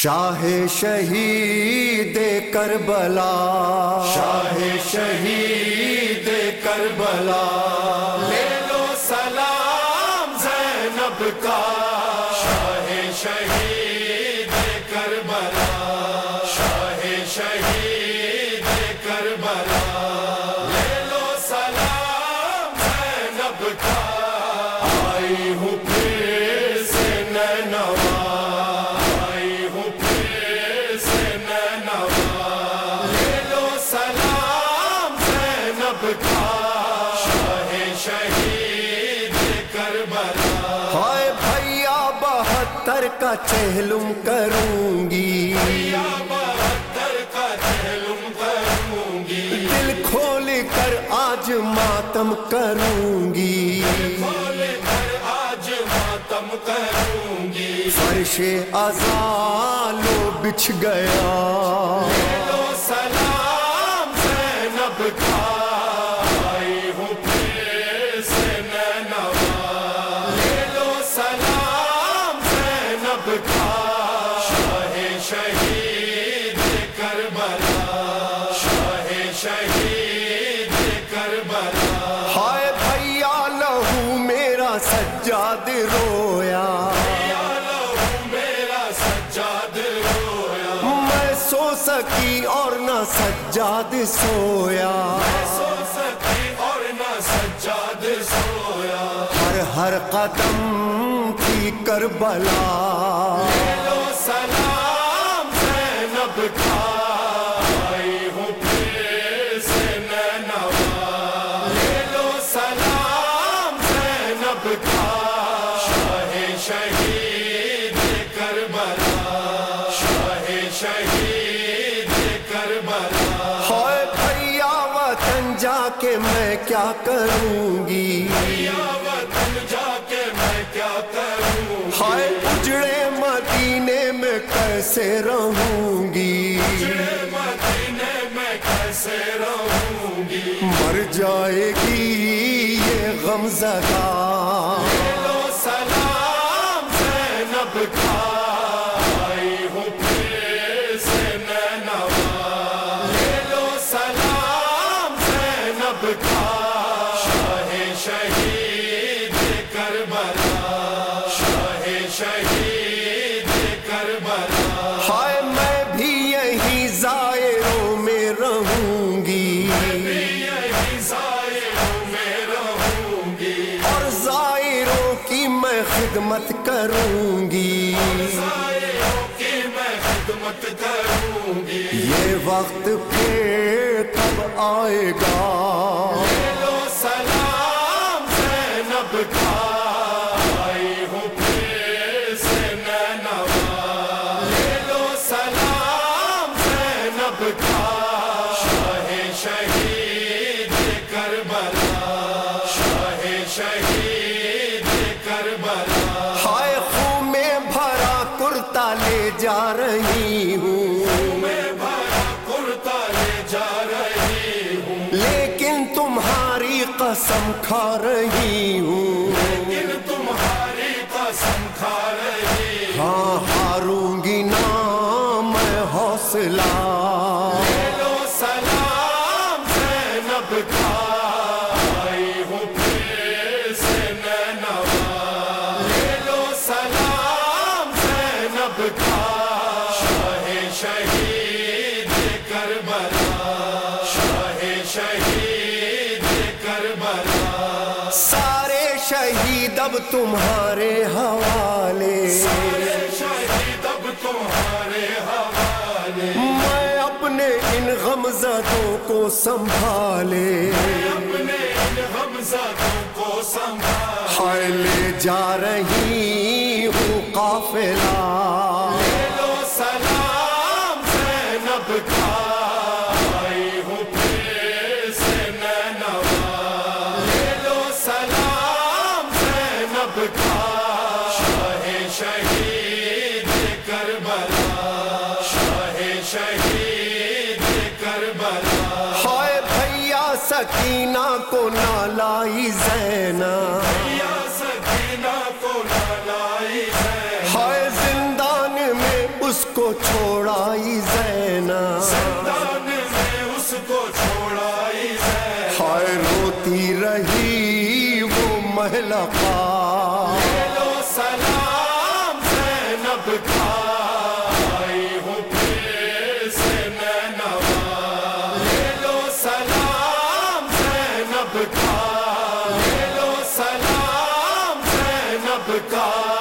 شاہ شہید کربلا شاہ شہید کربلا لے لو سلام زینب کا شاہ شہید کربلا شاہ شہید کربلا لے لو سلام زینب کا آئی ہوں زینب کا شاہ شہید کربلا ہائے بھیا بہتر کا چہلم کروں گی بہتر کا چہلم کروں گی دل کھول کر آج ماتم کروں گی کھول کر آج ماتم کروں گی فرش ازالو بچھ گیا۔ سلام سو سکی اور نہ سجاد سویا۔ سو سکی اور نہ سجاد سویا ہر ہر قدم تھی کربلا۔ لو سلام زینب کا آئی ہوں لو سلام زینب کا شہید کربلا، شاہ شہید کیا کروں گی؟ وطن جا کے میں کیا کروں ہائے اجڑے مدینے میں کیسے رہوں گی؟ مدینے میں کیسے رہوں گی مر جائے گی یہ غم زدہ۔ لو سلام زینب کا لو سلام زینب کا۔ ہائے میں بھی یہی زائروں میں رہوں گی۔ میں رہوں اور زائروں کی میں خدمت کروں گی۔ کی میں خدمت کروں گی۔ یہ وقت پھر کب آئے گا؟ زینب کا شاہ شہید کربلا شاہ شہید کربلا ہائے خون میں بھرا کرتا لے جا رہی ہوں میں بھرا کرتا لے جا رہی ہوں لیکن تمہاری قسم کھا رہی ہوں۔ لیکن تمہاری قسم کھا رہی ہوں۔ ہاں شہید اب تمہارے حوالے۔ شہید اب تمہارے حوالے۔ میں اپنے ان غمزدوں کو سنبھالے۔ اپنے ان غمزدوں کو سنبھالے لے جا رہی ہوں قافلہ۔ کو نہ لائی زینا ہائے زندان میں اس کو چھوڑائی زینا ہائے روتی رہی وہ محلہ پا سلام زینب کا کا